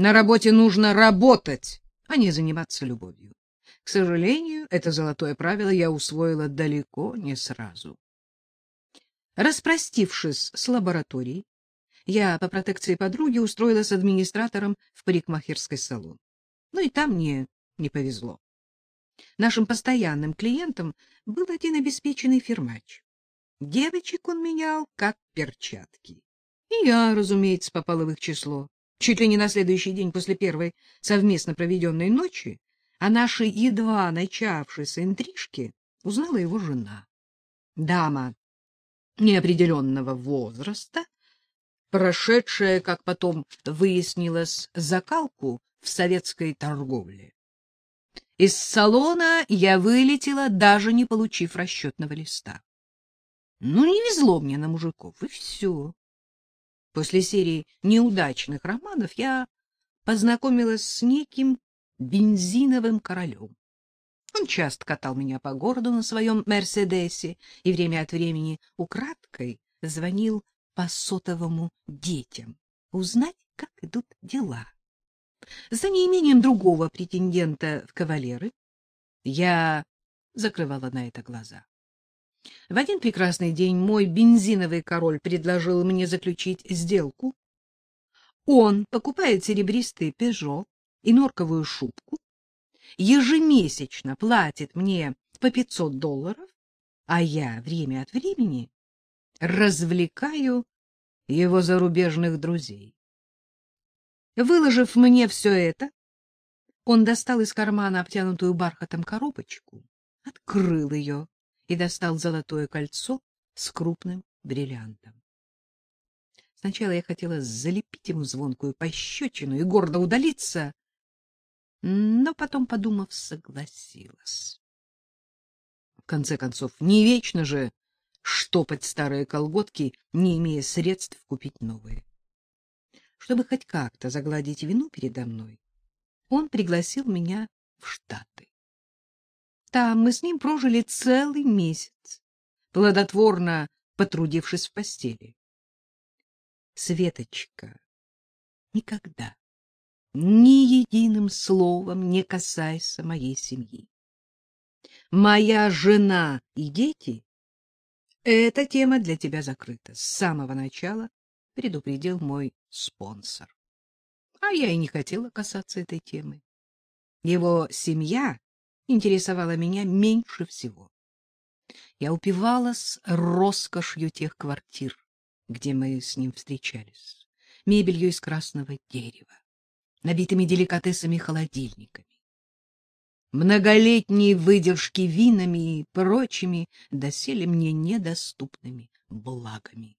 На работе нужно работать, а не заниматься любовью. К сожалению, это золотое правило я усвоила далеко не сразу. Распростившись с лабораторией, я по протекции подруги устроилась администратором в парикмахерской салон. Ну и там мне не повезло. Нашим постоянным клиентом был один обеспеченный фермач. Девочек он менял как перчатки. И я, разумеется, попала в их число. Чуть ли не на следующий день после первой совместно проведенной ночи о нашей едва начавшейся интрижке узнала его жена. Дама неопределенного возраста, прошедшая, как потом выяснилось, закалку в советской торговле. Из салона я вылетела, даже не получив расчетного листа. Ну, не везло мне на мужиков, и все. После серии неудачных романов я познакомилась с неким бензиновым королем. Он часто катал меня по городу на своем «Мерседесе» и время от времени украдкой звонил по сотовому детям, узнать, как идут дела. За неимением другого претендента в кавалеры я закрывала на это глаза. В один прекрасный день мой бензиновый король предложил мне заключить сделку. Он покупает серебристый «Пежо» и норковую шубку, ежемесячно платит мне по 500 долларов, а я время от времени развлекаю его зарубежных друзей. Выложив мне все это, он достал из кармана обтянутую бархатом коробочку, открыл ее и достал золотое кольцо с крупным бриллиантом. Сначала я хотела залепить ему звонкую пощечину и гордо удалиться, но потом, подумав, согласилась. В конце концов, не вечно же штопать старые колготки, не имея средств купить новые. Чтобы хоть как-то загладить вину передо мной, он пригласил меня в Штаты. Там мы с ним прожили целый месяц, плодотворно потрудившись в постели. Светочка, никогда, ни единым словом не касайся моей семьи. Моя жена и дети — эта тема для тебя закрыта. С самого начала предупредил мой спонсор. А я и не хотела касаться этой темы. Его семья интересовала меня меньше всего. Я упивалась роскошью тех квартир, где мы с ним встречались, мебелью из красного дерева, набитыми деликатесами холодильниками, многолетней выдержки винами и прочими доселе мне недоступными благами.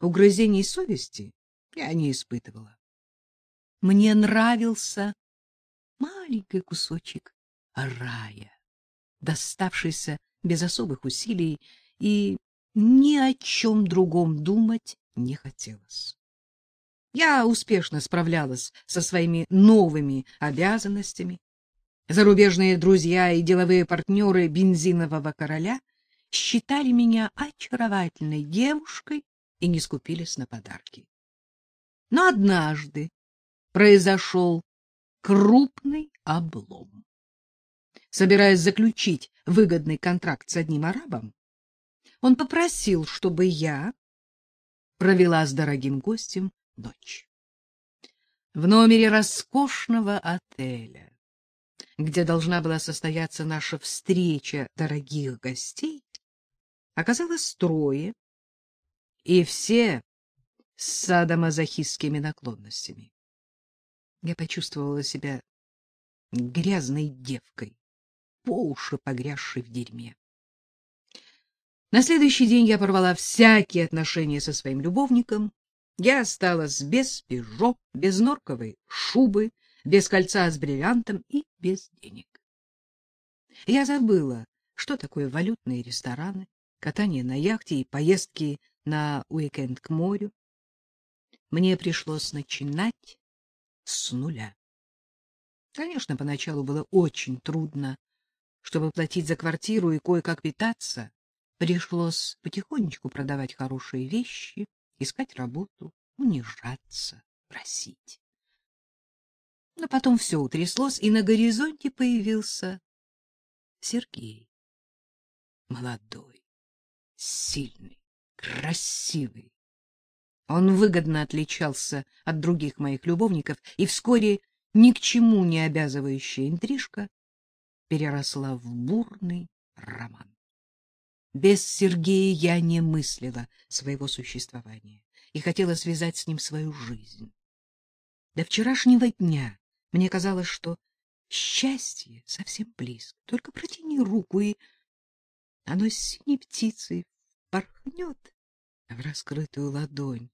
Угрызений совести я не испытывала. Мне нравился маленький кусочек рая, доставшийся без особых усилий, и ни о чем другом думать не хотелось. Я успешно справлялась со своими новыми обязанностями. Зарубежные друзья и деловые партнеры бензинового короля считали меня очаровательной девушкой и не скупились на подарки. Но однажды произошел крупный облом собираясь заключить выгодный контракт с одним арабом, он попросил, чтобы я провела с дорогим гостем ночь. В номере роскошного отеля, где должна была состояться наша встреча дорогих гостей, оказалось трое, и все с садомазохистскими наклонностями. Я почувствовала себя грязной девкой, по уши погрязший в дерьме. На следующий день я порвала всякие отношения со своим любовником. Я осталась без пижо, без норковой шубы, без кольца с бриллиантом и без денег. Я забыла, что такое валютные рестораны, катание на яхте и поездки на уикенд к морю. Мне пришлось начинать с нуля. Конечно, поначалу было очень трудно чтобы платить за квартиру и кое-как питаться, пришлось потихонечку продавать хорошие вещи, искать работу, унижаться, просить. Но потом все утряслось, и на горизонте появился Сергей. Молодой, сильный, красивый. Он выгодно отличался от других моих любовников, и вскоре ни к чему не обязывающая интрижка переросла в бурный роман. Без Сергея я не мыслила своего существования и хотела связать с ним свою жизнь. До вчерашнего дня мне казалось, что счастье совсем близко. Только протяни руку, и оно с синей птицей порхнет в раскрытую ладонь.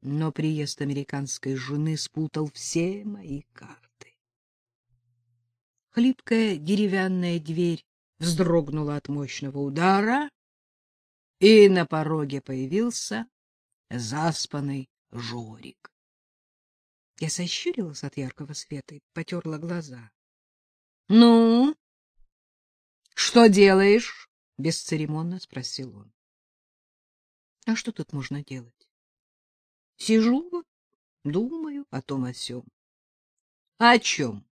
Но приезд американской жены спутал все мои карты. Хлипкая деревянная дверь вздрогнула от мощного удара, и на пороге появился заспанный Жорик. Я сощурилась от яркого света и потерла глаза. — Ну, что делаешь? — бесцеремонно спросил он. — А что тут можно делать? — Сижу, думаю о том о сём. — О чем? —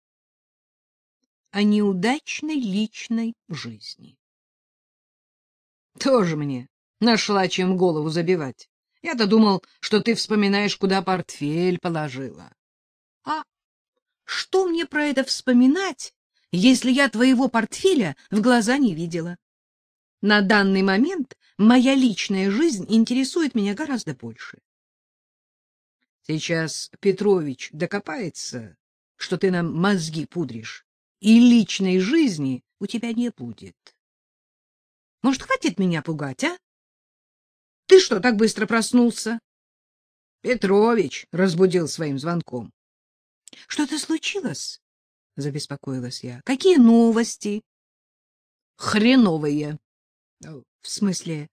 О неудачной личной жизни. — Тоже мне нашла чем голову забивать. Я-то думал, что ты вспоминаешь, куда портфель положила. А что мне про это вспоминать, если я твоего портфеля в глаза не видела? На данный момент моя личная жизнь интересует меня гораздо больше. Сейчас Петрович докопается, что ты нам мозги пудришь, и личной жизни у тебя не будет. Может, хватит меня пугать, а? Ты что, так быстро проснулся? Петрович разбудил своим звонком. Что-то случилось? забеспокоилась я. Какие новости? Хреновые. В смысле?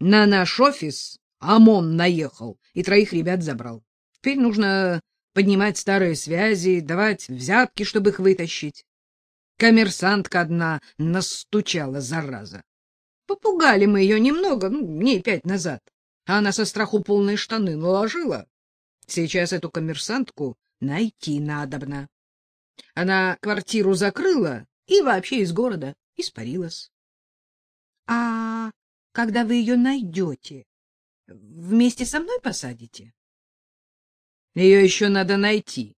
На наш офис ОМОН наехал и троих ребят забрал. Теперь нужно поднимать старые связи, давать взятки, чтобы их вытащить. Коммерсантка одна настучала, зараза. Попугали мы ее немного, ну, дней пять назад. А она со страху полные штаны наложила. Сейчас эту коммерсантку найти надобно. Она квартиру закрыла и вообще из города испарилась. — А когда вы ее найдете, вместе со мной посадите? — Ее еще надо найти.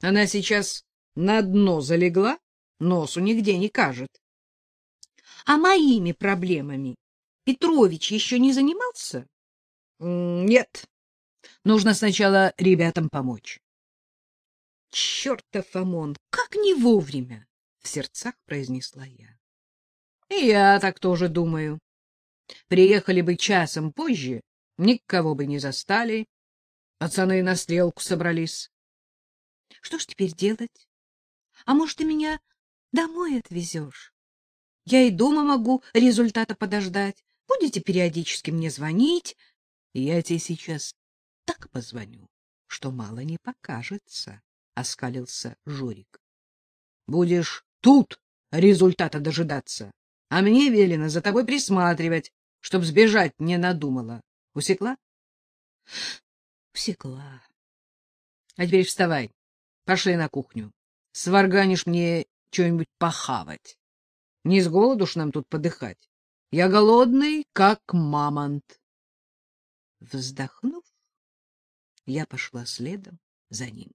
Она сейчас на дно залегла, носу нигде не кажет. А моими проблемами Петрович еще не занимался? Нет. Нужно сначала ребятам помочь. Чертов Омон, как не вовремя, в сердцах произнесла я. И я так тоже думаю. Приехали бы часом позже, никого бы не застали. Пацаны на стрелку собрались. Что ж теперь делать? А может, ты меня домой отвезешь? Я и дома могу результата подождать. Будете периодически мне звонить. Я тебе сейчас так позвоню, что мало не покажется, — оскалился Журик. — Будешь тут результата дожидаться, а мне велено за тобой присматривать, чтоб сбежать не надумала. Усекла? — Усекла. — А теперь вставай, пошли на кухню. Сварганишь мне что-нибудь похавать. Не с голоду ж нам тут подыхать. Я голодный, как мамонт. Вздохнув, я пошла следом за ним.